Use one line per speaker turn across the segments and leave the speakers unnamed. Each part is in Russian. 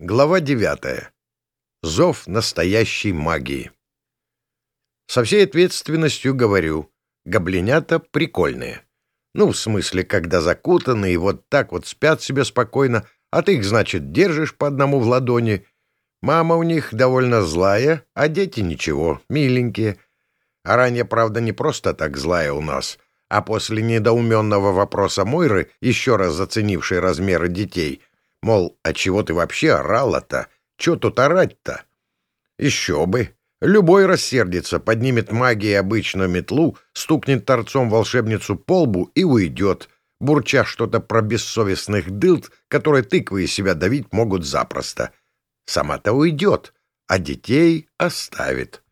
Глава девятая. Зов настоящей магии. Со всей ответственностью говорю, гоблинята прикольные. Ну, в смысле, когда закутаны и вот так вот спят себе спокойно, а ты их, значит, держишь по одному в ладони. Мама у них довольно злая, а дети ничего, миленькие. Ранее, правда, не просто так злая у нас, а после недоуменного вопроса Мойры, еще раз заценившей размеры детей, мол, а чего ты вообще орала-то? Че тут орать-то? Еще бы! Любой рассердится, поднимет магией обычную метлу, стукнет торцом волшебницу по лбу и уйдет, бурча что-то про бессовестных дылд, которые тыквы из себя давить могут запросто. Сама-то уйдет, а детей оставит.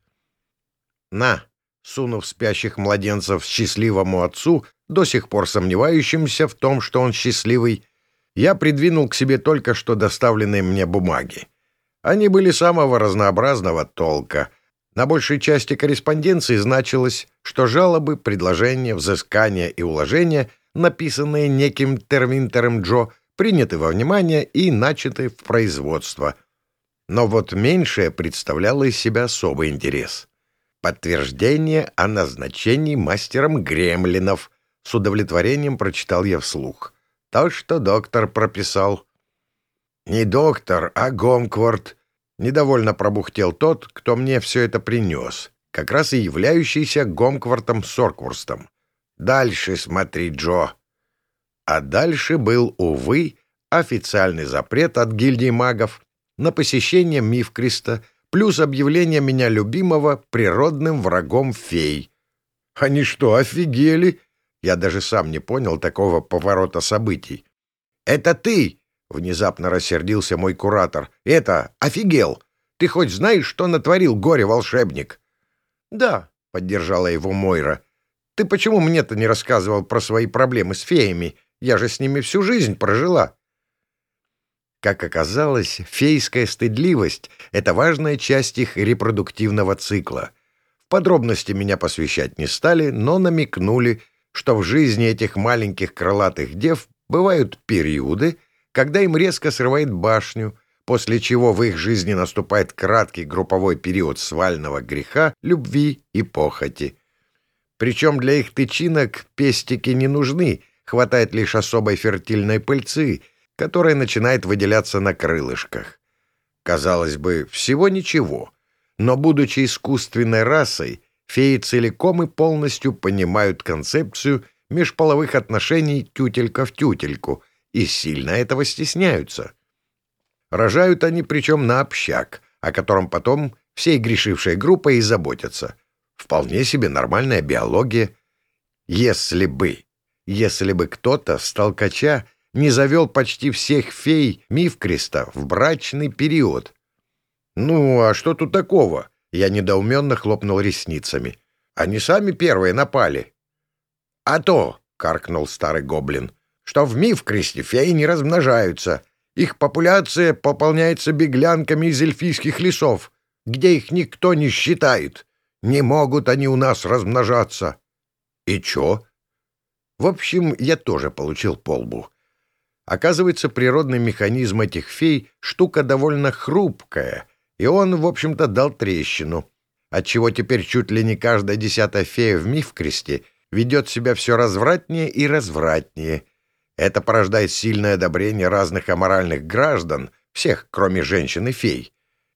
На, сунув спящих младенцев счастливому отцу, до сих пор сомневающимся в том, что он счастливый, я придвинул к себе только что доставленные мне бумаги. Они были самого разнообразного толка. На большей части корреспонденции значилось, что жалобы, предложения, взыскания и уложения, написанные неким терминтером Джо, приняты во внимание и начаты в производство. Но вот меньшее представляло из себя особый интерес. Подтверждение о назначении мастером гремлинов. С удовлетворением прочитал я вслух. То, что доктор прописал. «Не доктор, а Гомкворт», — недовольно пробухтел тот, кто мне все это принес, как раз и являющийся Гомквартом Сорквурстом. «Дальше смотри, Джо». А дальше был, увы, официальный запрет от гильдии магов на посещение Мифкриста, плюс объявление меня любимого природным врагом фей. Они что, офигели? Я даже сам не понял такого поворота событий. «Это ты!» — внезапно рассердился мой куратор. «Это, офигел! Ты хоть знаешь, что натворил горе-волшебник?» «Да», — поддержала его Мойра. «Ты почему мне-то не рассказывал про свои проблемы с феями? Я же с ними всю жизнь прожила». Как оказалось, фейская стыдливость — это важная часть их репродуктивного цикла. В подробности меня посвящать не стали, но намекнули, что в жизни этих маленьких крылатых дев бывают периоды, когда им резко срывает башню, после чего в их жизни наступает краткий групповой период свального греха, любви и похоти. Причем для их тычинок пестики не нужны, хватает лишь особой фертильной пыльцы, которая начинает выделяться на крылышках. Казалось бы, всего ничего, но, будучи искусственной расой, феи целиком и полностью понимают концепцию межполовых отношений тютелька в тютельку — и сильно этого стесняются. Рожают они причем на общак, о котором потом всей грешившей группой и заботятся. Вполне себе нормальная биология. Если бы, если бы кто-то с толкача не завел почти всех фей Мифкреста в брачный период. Ну, а что тут такого? Я недоуменно хлопнул ресницами. Они сами первые напали. — А то, — каркнул старый гоблин, что в Мифкресте феи не размножаются. Их популяция пополняется беглянками из эльфийских лесов, где их никто не считает. Не могут они у нас размножаться. И чё? В общем, я тоже получил полбу. Оказывается, природный механизм этих фей — штука довольно хрупкая, и он, в общем-то, дал трещину, отчего теперь чуть ли не каждая десятая фея в Мифкресте ведет себя все развратнее и развратнее — это порождает сильное одобрение разных аморальных граждан, всех, кроме женщин и фей,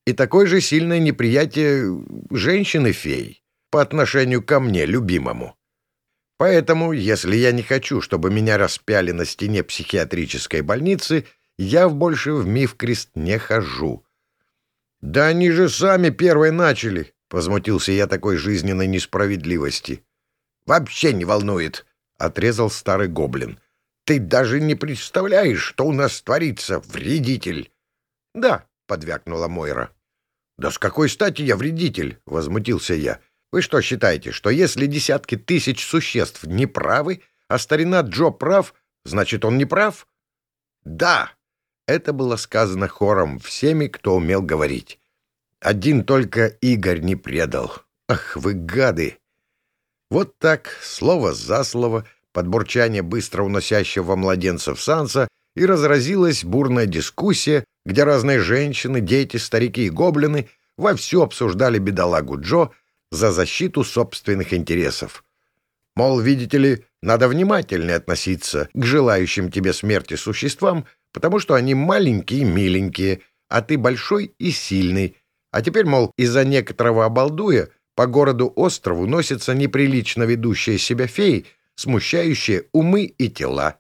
и такое же сильное неприятие женщины-фей по отношению ко мне, любимому. Поэтому, если я не хочу, чтобы меня распяли на стене психиатрической больницы, я больше в Мифкрест не хожу. «Да они же сами первые начали!» — возмутился я такой жизненной несправедливости. «Вообще не волнует!» — отрезал старый гоблин. Ты даже не представляешь, что у нас творится, вредитель!» «Да», — подвякнула Мойра. «Да с какой стати я вредитель?» — возмутился я. «Вы что считаете, что если десятки тысяч существ не правы, а старина Джо прав, значит, он не прав?» «Да!» — это было сказано хором всеми, кто умел говорить. Один только Игорь не предал. Ах, вы гады! Вот так, слово за слово — под бурчание быстро уносящего младенцев Санса, и разразилась бурная дискуссия, где разные женщины, дети, старики и гоблины вовсю обсуждали бедолагу Джо за защиту собственных интересов. Мол, видите ли, надо внимательнее относиться к желающим тебе смерти существам, потому что они маленькие миленькие, а ты большой и сильный. А теперь, мол, из-за некоторого обалдуя по городу-острову носятся неприлично ведущие себя феи, смущающие умы и тела.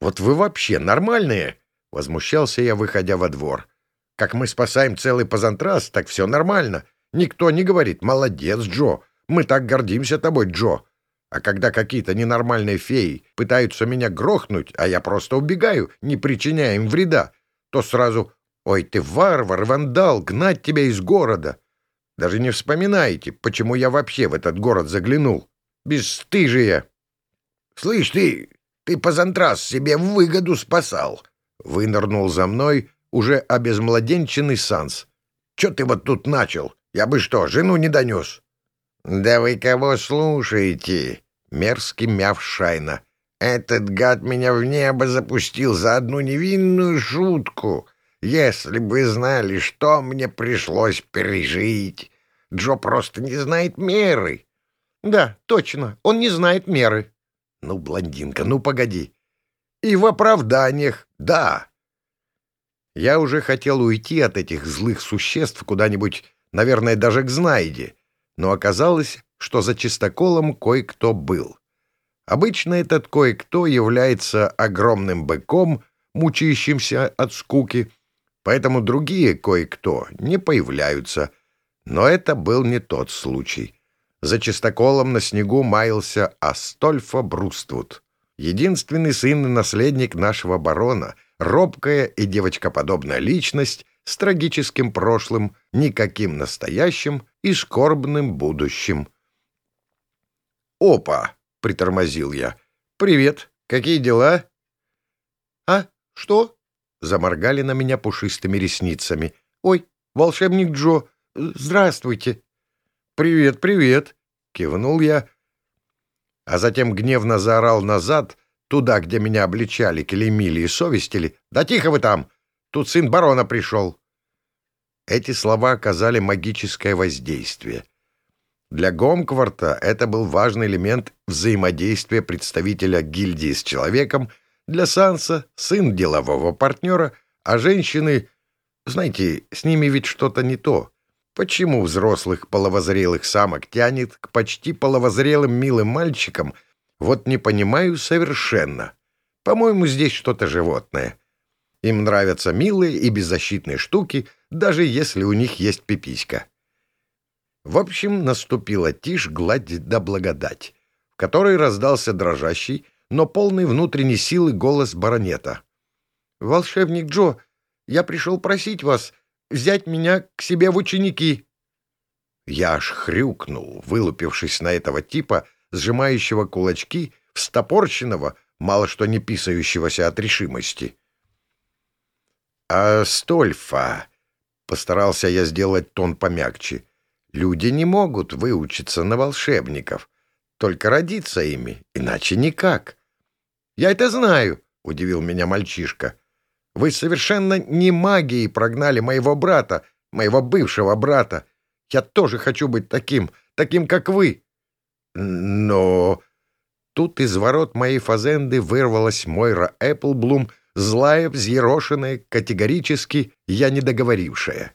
«Вот вы вообще нормальные?» — возмущался я, выходя во двор. «Как мы спасаем целый позантрас, так все нормально. Никто не говорит «молодец, Джо». Мы так гордимся тобой, Джо. А когда какие-то ненормальные феи пытаются меня грохнуть, а я просто убегаю, не причиняя им вреда, то сразу «Ой, ты варвар, вандал, гнать тебя из города!» Даже не вспоминаете, почему я вообще в этот город заглянул. Бесстыжие! «Слышь ты, ты позантрас себе в выгоду спасал!» Вынырнул за мной уже обезмладенченный Санс. «Чё ты вот тут начал? Я бы что, жену не донес?» «Да вы кого слушаете?» — мерзкий мяв Шайна. «Этот гад меня в небо запустил за одну невинную шутку. Если бы знали, что мне пришлось пережить. Джо просто не знает меры». «Да, точно, он не знает меры». «Ну, блондинка, ну погоди». «И в оправданиях, да». Я уже хотел уйти от этих злых существ куда-нибудь, наверное, даже к Знайде, но оказалось, что за чистоколом кое-кто был. Обычно этот кое-кто является огромным быком, мучающимся от скуки, поэтому другие кое-кто не появляются. Но это был не тот случай. За чистоколом на снегу маялся Астольфа Бруствуд, единственный сын и наследник нашего барона, робкая и девочкоподобная личность, с трагическим прошлым, никаким настоящим и скорбным будущим. «Опа!» — притормозил я. «Привет! Какие дела?» «А? Что?» — заморгали на меня пушистыми ресницами. «Ой, волшебник Джо! Здравствуйте!» «Привет, привет!» — кивнул я, а затем гневно заорал назад, туда, где меня обличали, келемили и совестили. «Да тихо вы там! Тут сын барона пришел!» Эти слова оказали магическое воздействие. Для Гомкварта это был важный элемент взаимодействия представителя гильдии с человеком, для Санса — сын делового партнера, а женщины... Знаете, с ними ведь что-то не то. Почему взрослых половозрелых самок тянет к почти половозрелым милым мальчикам, вот не понимаю совершенно. По-моему, здесь что-то животное. Им нравятся милые и беззащитные штуки, даже если у них есть пиписька. В общем, наступила тишь, гладь да благодать, в которой раздался дрожащий, но полный внутренней силы голос баронета. «Волшебник Джо, я пришел просить вас взять меня к себе в ученики». Я аж хрюкнул, вылупившись на этого типа, сжимающего кулачки, встопорченного, мало что не писающегося от решимости. «А Стольфа?» — постарался я сделать тон помягче. «Люди не могут выучиться на волшебников, только родиться ими, иначе никак». «Я это знаю», — удивил меня мальчишка. «Вы совершенно не магией прогнали моего брата, моего бывшего брата. Я тоже хочу быть таким, таким, как вы». «Но...» Тут из ворот моей фазенды вырвалась Мойра Эпплблум злая, взъерошенная, категорически я недоговорившая.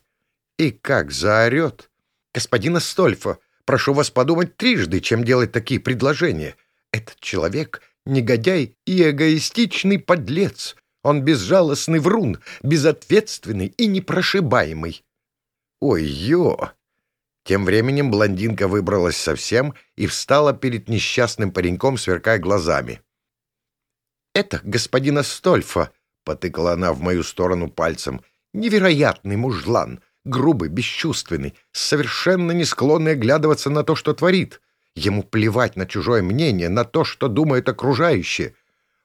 И как заорет! «Господин Астольфо, прошу вас подумать трижды, чем делать такие предложения. Этот человек — негодяй и эгоистичный подлец. Он безжалостный врун, безответственный и непрошибаемый». «Ой-ё!» Тем временем блондинка выбралась совсем и встала перед несчастным пареньком, сверкая глазами. «Это господин Астольфа», — потыкала она в мою сторону пальцем, — «невероятный мужлан, грубый, бесчувственный, совершенно не склонный оглядываться на то, что творит. Ему плевать на чужое мнение, на то, что думают окружающие.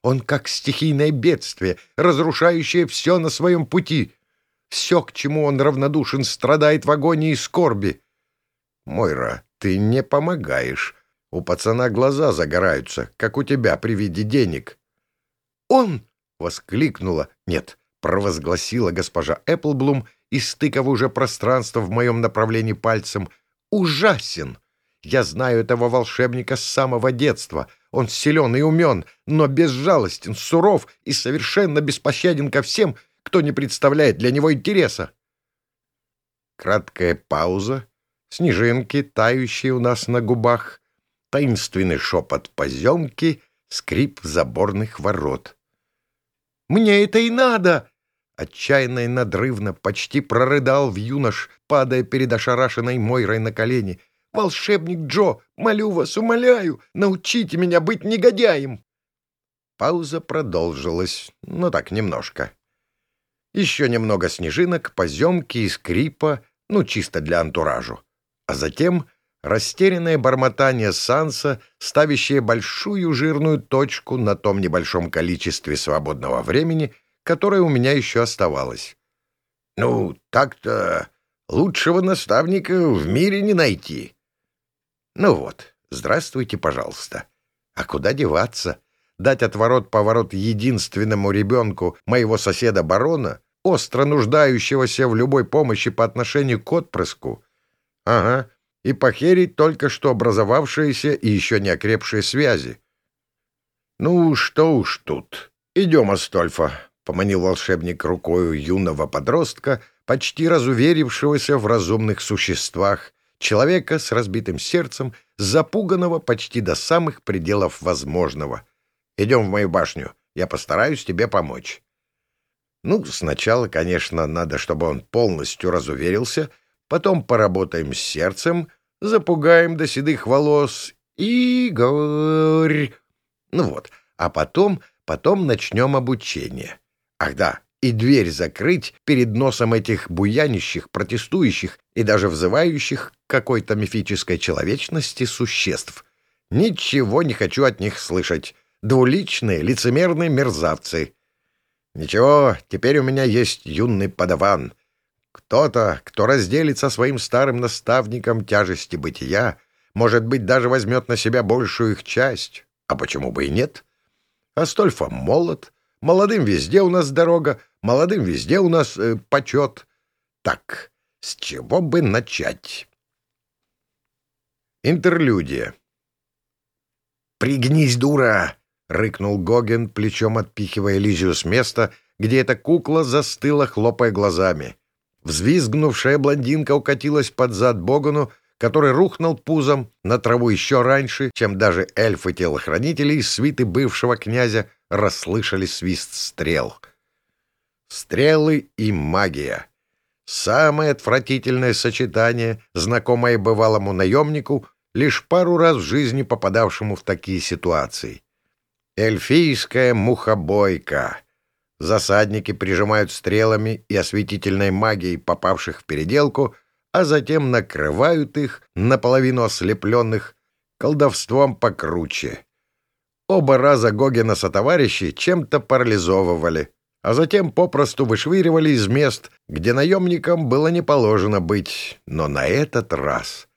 Он как стихийное бедствие, разрушающее все на своем пути. Все, к чему он равнодушен, страдает в агонии и скорби. Мойра, ты не помогаешь. У пацана глаза загораются, как у тебя при виде денег. «Он!» — воскликнула. «Нет, — провозгласила госпожа Эпплблум, истыкав уже пространство в моем направлении пальцем, — ужасен. Я знаю этого волшебника с самого детства. Он силен и умен, но безжалостен, суров и совершенно беспощаден ко всем, кто не представляет для него интереса. Краткая пауза, снежинки, тающие у нас на губах, таинственный шепот поземки, скрип заборных ворот. «Мне это и надо!» Отчаянно и надрывно почти прорыдал в юнош, падая перед ошарашенной Мойрой на колени. «Волшебник Джо, молю вас, умоляю, научите меня быть негодяем!» Пауза продолжилась, но так немножко. Еще немного снежинок, поземки и скрипа, ну, чисто для антуражу. А затем растерянное бормотание Санса, ставящее большую жирную точку на том небольшом количестве свободного времени, которое у меня еще оставалось. «Ну, так-то лучшего наставника в мире не найти». «Ну вот, здравствуйте, пожалуйста. А куда деваться? Дать отворот-поворот единственному ребенку моего соседа-барона, остро нуждающегося в любой помощи по отношению к отпрыску? Ага, и похерить только что образовавшиеся и еще не окрепшие связи. «Ну, что уж тут. Идем, Астольфа», — поманил волшебник рукою юного подростка, почти разуверившегося в разумных существах, человека с разбитым сердцем, запуганного почти до самых пределов возможного. «Идем в мою башню. Я постараюсь тебе помочь». Ну, сначала, конечно, надо, чтобы он полностью разуверился, потом поработаем с сердцем, запугаем до седых волос и говорь. Ну вот, а потом, потом начнем обучение. Ах да, и дверь закрыть перед носом этих буянищих, протестующих и даже взывающих какой-то мифической человечности существ. Ничего не хочу от них слышать. Двуличные, лицемерные мерзавцы. Ничего, теперь у меня есть юный подаван — кто-то, кто разделит со своим старым наставником тяжести бытия, может быть, даже возьмет на себя большую их часть. А почему бы и нет? Астольфа молод, молодым везде у нас дорога, молодым везде у нас э, почет. Так, с чего бы начать? Интерлюдия. «Пригнись, дура!» — рыкнул Гоген, плечом отпихивая Лизию с места, где эта кукла застыла, хлопая глазами. Взвизгнувшая блондинка укатилась под зад Богану, который рухнул пузом на траву еще раньше, чем даже эльфы-телохранители из свиты бывшего князя расслышали свист стрел. Стрелы и магия. Самое отвратительное сочетание, знакомое бывалому наемнику, лишь пару раз в жизни попадавшему в такие ситуации. Эльфийская мухобойка — Засадники прижимают стрелами и осветительной магией попавших в переделку, а затем накрывают их, наполовину ослепленных, колдовством покруче. Оба раза Гогена сотоварищи чем-то парализовывали, а затем попросту вышвыривали из мест, где наемникам было не положено быть. Но на этот раз...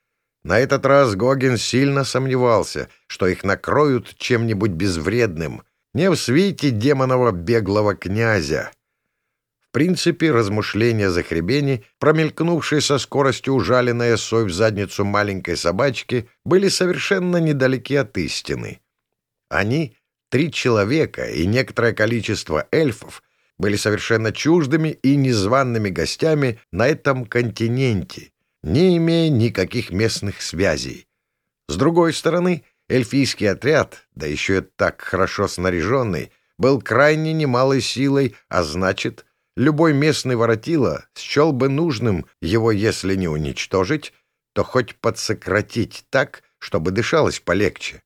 На этот раз Гоген сильно сомневался, что их накроют чем-нибудь безвредным — не в свете демонового беглого князя. В принципе, размышления захребени, промелькнувшие со скоростью ужаленная сой в задницу маленькой собачки, были совершенно недалеки от истины. Они, три человека и некоторое количество эльфов, были совершенно чуждыми и незваными гостями на этом континенте, не имея никаких местных связей. С другой стороны, Эльфийский отряд, да еще и так хорошо снаряженный, был крайне немалой силой, а значит, любой местный воротило счел бы нужным его, если не уничтожить, то хоть подсократить так, чтобы дышалось полегче.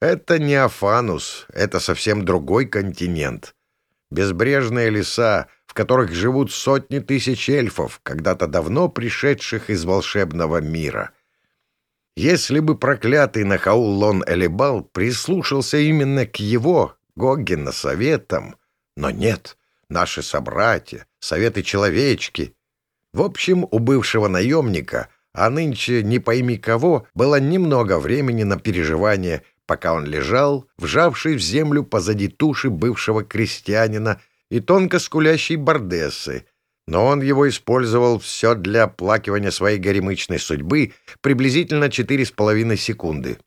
Это не Афанус, это совсем другой континент. Безбрежные леса, в которых живут сотни тысяч эльфов, когда-то давно пришедших из волшебного мира — если бы проклятый Нахаул Лон Элибал прислушался именно к его, Гоггина, советам, но нет, наши собратья, советы-человечки. В общем, у бывшего наемника, а нынче не пойми кого, было немного времени на переживание, пока он лежал, вжавший в землю позади туши бывшего крестьянина, и тонко скулящей бардессы, но он его использовал все для оплакивания своей горемычной судьбы приблизительно четыре с половиной секунды.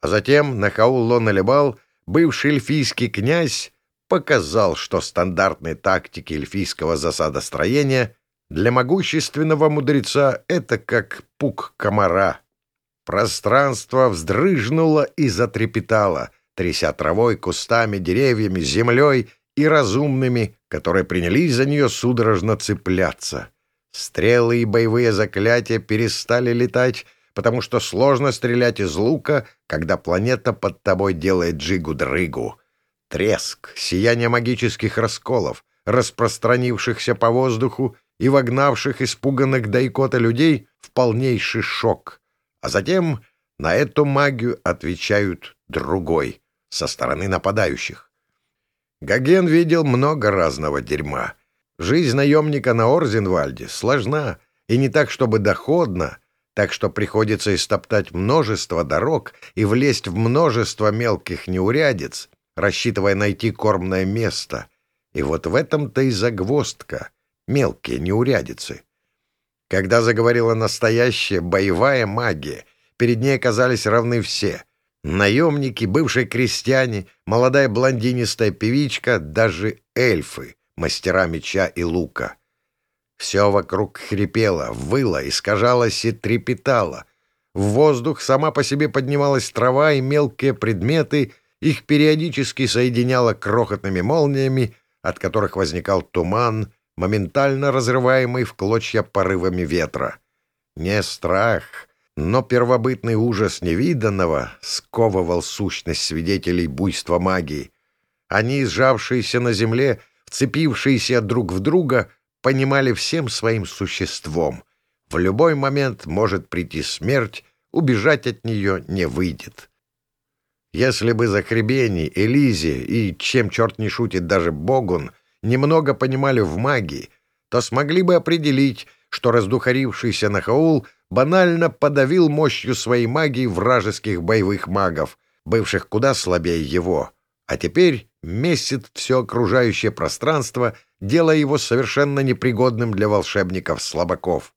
А затем Нахаул Лоналебал, бывший эльфийский князь, показал, что стандартные тактики эльфийского засадостроения для могущественного мудреца — это как пук комара. Пространство вздрыжнуло и затрепетало, тряся травой, кустами, деревьями, землей и разумными, которые принялись за нее судорожно цепляться. Стрелы и боевые заклятия перестали летать, потому что сложно стрелять из лука, когда планета под тобой делает джигу-дрыгу. Треск, сияние магических расколов, распространившихся по воздуху и вогнавших испуганных Дайкота людей в полнейший шок. А затем на эту магию отвечают другой, со стороны нападающих. Гоген видел много разного дерьма. Жизнь наемника на Орзенвальде сложна и не так, чтобы доходна, так что приходится истоптать множество дорог и влезть в множество мелких неурядиц, рассчитывая найти кормное место. И вот в этом-то и загвоздка — мелкие неурядицы. Когда заговорила настоящая боевая магия, перед ней оказались равны все — наемники, бывшие крестьяне, молодая блондинистая певичка, даже эльфы, мастера меча и лука. Все вокруг хрипело, выло, искажалось и трепетало. В воздух сама по себе поднималась трава и мелкие предметы — их периодически соединяло крохотными молниями, от которых возникал туман, моментально разрываемый в клочья порывами ветра. Не страх, но первобытный ужас невиданного сковывал сущность свидетелей буйства магии. Они, сжавшиеся на земле, вцепившиеся друг в друга, понимали всем своим существом. В любой момент может прийти смерть, убежать от нее не выйдет. Если бы Захребени, Элизи и, чем черт не шутит, даже Богун, немного понимали в магии, то смогли бы определить, что раздухарившийся Нахаул банально подавил мощью своей магии вражеских боевых магов, бывших куда слабее его, а теперь месяц все окружающее пространство, делая его совершенно непригодным для волшебников-слабаков.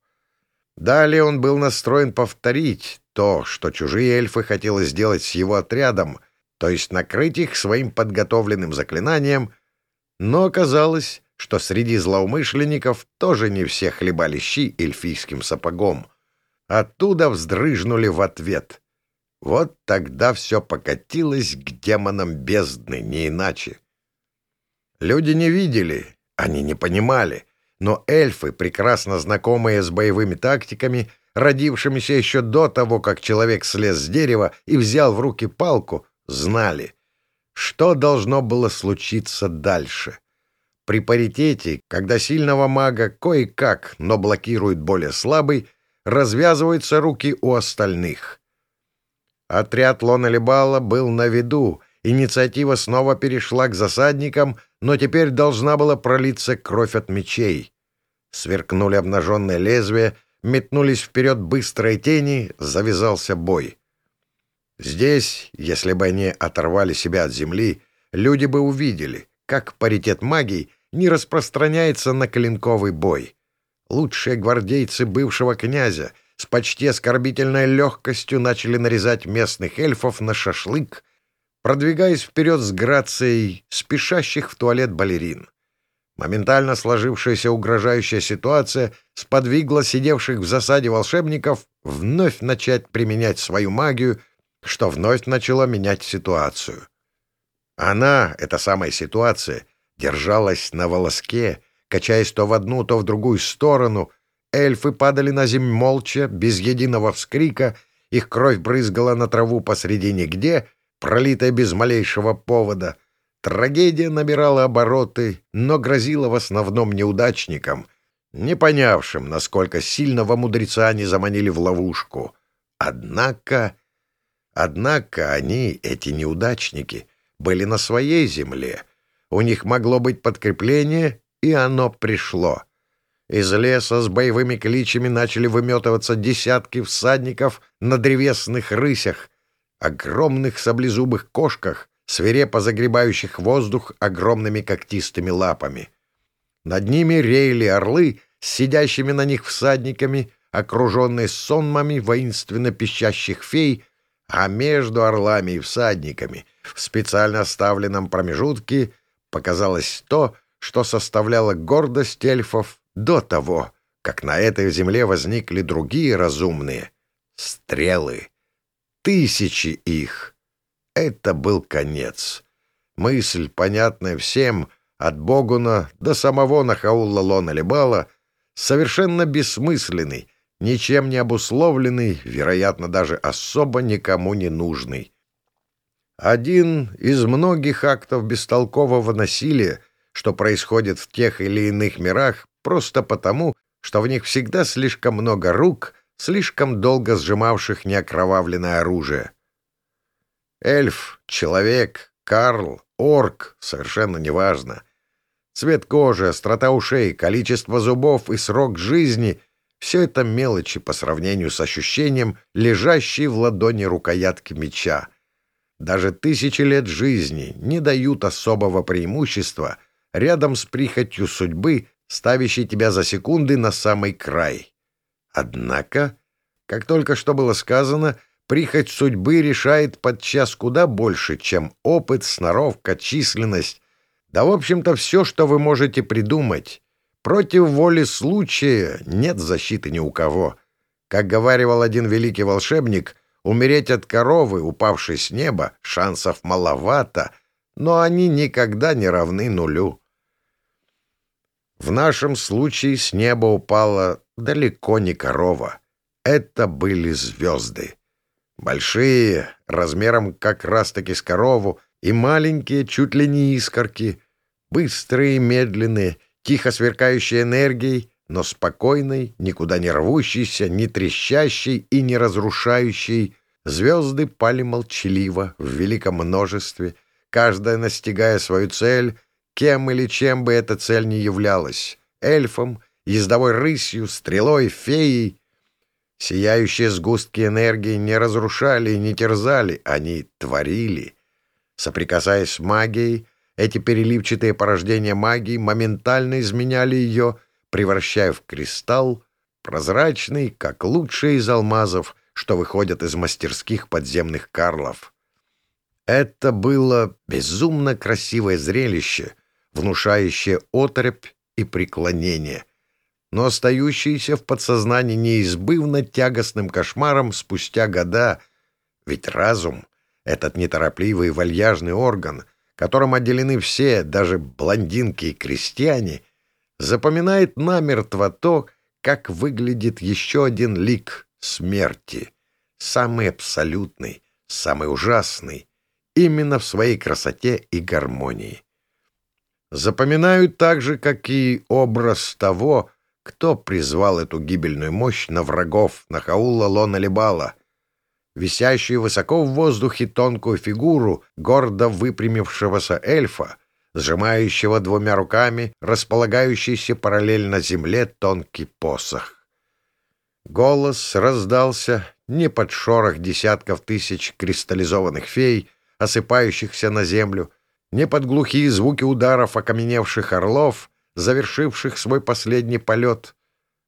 Далее он был настроен повторить то, что чужие эльфы хотели сделать с его отрядом, то есть накрыть их своим подготовленным заклинанием, но оказалось, что среди злоумышленников тоже не все хлебали щи эльфийским сапогом. Оттуда вздрыжнули в ответ. Вот тогда все покатилось к демонам бездны, не иначе. Люди не видели, они не понимали, но эльфы, прекрасно знакомые с боевыми тактиками, родившимися еще до того, как человек слез с дерева и взял в руки палку, знали, что должно было случиться дальше. При паритете, когда сильного мага кое-как, но блокирует более слабый, развязываются руки у остальных. Отряд Лона был на виду, инициатива снова перешла к засадникам, но теперь должна была пролиться кровь от мечей. Сверкнули обнаженные лезвия, метнулись вперед быстрые тени, завязался бой. Здесь, если бы они оторвали себя от земли, люди бы увидели, как паритет магии не распространяется на клинковый бой. Лучшие гвардейцы бывшего князя с почти оскорбительной легкостью начали нарезать местных эльфов на шашлык, продвигаясь вперед с грацией спешащих в туалет балерин. Моментально сложившаяся угрожающая ситуация сподвигла сидевших в засаде волшебников вновь начать применять свою магию, что вновь начало менять ситуацию. Она, эта самая ситуация, держалась на волоске, качаясь то в одну, то в другую сторону. Эльфы падали на землю молча, без единого вскрика, их кровь брызгала на траву посредине где, пролитая без малейшего повода — Трагедия набирала обороты, но грозила в основном неудачникам, не понявшим, насколько сильного мудреца они заманили в ловушку. Однако... Однако они, эти неудачники, были на своей земле. У них могло быть подкрепление, и оно пришло. Из леса с боевыми кличами начали выметываться десятки всадников на древесных рысях, огромных саблезубых кошках, свирепо загребающих воздух огромными когтистыми лапами. Над ними реяли орлы с сидящими на них всадниками, окруженные сонмами воинственно пищащих фей, а между орлами и всадниками в специально оставленном промежутке показалось то, что составляло гордость эльфов до того, как на этой земле возникли другие разумные — стрелы. Тысячи их. Это был конец. Мысль, понятная всем, от Богуна до самого Нахаула Лона Лебала, совершенно бессмысленный, ничем не обусловленный, вероятно, даже особо никому не нужный. Один из многих актов бестолкового насилия, что происходит в тех или иных мирах, просто потому, что в них всегда слишком много рук, слишком долго сжимавших неокровавленное оружие. Эльф, человек, Карл, орк — совершенно неважно. Цвет кожи, острота ушей, количество зубов и срок жизни — все это мелочи по сравнению с ощущением, лежащей в ладони рукоятки меча. Даже тысячи лет жизни не дают особого преимущества рядом с прихотью судьбы, ставящей тебя за секунды на самый край. Однако, как только что было сказано, прихоть судьбы решает подчас куда больше, чем опыт, сноровка, численность, да, в общем-то, все, что вы можете придумать. Против воли случая нет защиты ни у кого. Как говаривал один великий волшебник — Умереть от коровы, упавшей с неба, шансов маловато, но они никогда не равны нулю. В нашем случае с неба упала далеко не корова. Это были звезды. Большие, размером как раз-таки с корову, и маленькие, чуть ли не искорки, быстрые медленные, тихо сверкающие энергией, но спокойной, никуда не рвущейся, не трещащей и не разрушающей, звезды пали молчаливо, в великом множестве, каждая настигая свою цель, кем или чем бы эта цель ни являлась — эльфом, ездовой рысью, стрелой, феей. Сияющие сгустки энергии не разрушали и не терзали, они творили. Соприкасаясь с магией, эти переливчатые порождения магии моментально изменяли ее — превращая в кристалл, прозрачный, как лучший из алмазов, что выходят из мастерских подземных карлов. Это было безумно красивое зрелище, внушающее отрепь и преклонение, но остающееся в подсознании неизбывно тягостным кошмаром спустя года, ведь разум — этот неторопливый вальяжный орган, которым отделены все, даже блондинки и крестьяне — запоминает намертво то, как выглядит еще один лик смерти, самый абсолютный, самый ужасный, именно в своей красоте и гармонии. Запоминают так же, как и образ того, кто призвал эту гибельную мощь на врагов, на Хаула Лона Лебала, висящую высоко в воздухе тонкую фигуру гордо выпрямившегося эльфа, сжимающего двумя руками располагающийся параллельно земле тонкий посох. Голос раздался не под шорох десятков тысяч кристаллизованных фей, осыпающихся на землю, не под глухие звуки ударов окаменевших орлов, завершивших свой последний полет,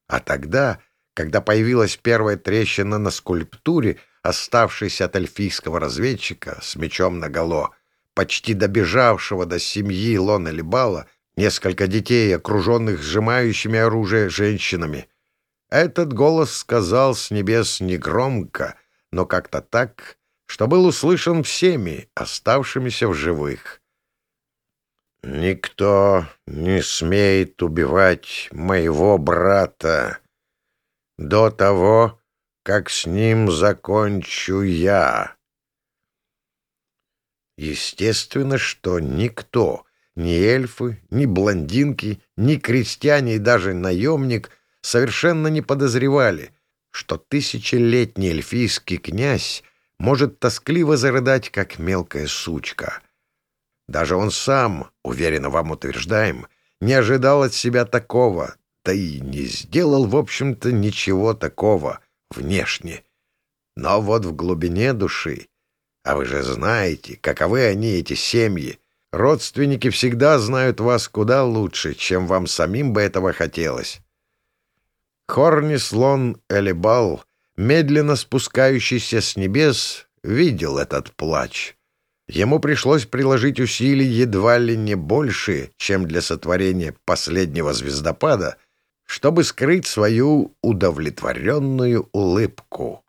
а тогда, когда появилась первая трещина на скульптуре, оставшейся от эльфийского разведчика с мечом наголо — почти добежавшего до семьи Лона Либала, несколько детей, окруженных сжимающими оружие женщинами. Этот голос сказал с небес негромко, но как-то так, что был услышан всеми, оставшимися в живых. «Никто не смеет убивать моего брата до того, как с ним закончу я». Естественно, что никто, ни эльфы, ни блондинки, ни крестьяне и даже наемник совершенно не подозревали, что тысячелетний эльфийский князь может тоскливо зарыдать, как мелкая сучка. Даже он сам, уверенно вам утверждаем, не ожидал от себя такого, да и не сделал, в общем-то, ничего такого внешне. Но вот в глубине души А вы же знаете, каковы они, эти семьи. Родственники всегда знают вас куда лучше, чем вам самим бы этого хотелось. Хорни слон Элибал, медленно спускающийся с небес, видел этот плач. Ему пришлось приложить усилий едва ли не больше, чем для сотворения последнего звездопада, чтобы скрыть свою удовлетворенную улыбку.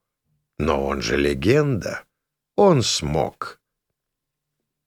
Но он же легенда. Он смог.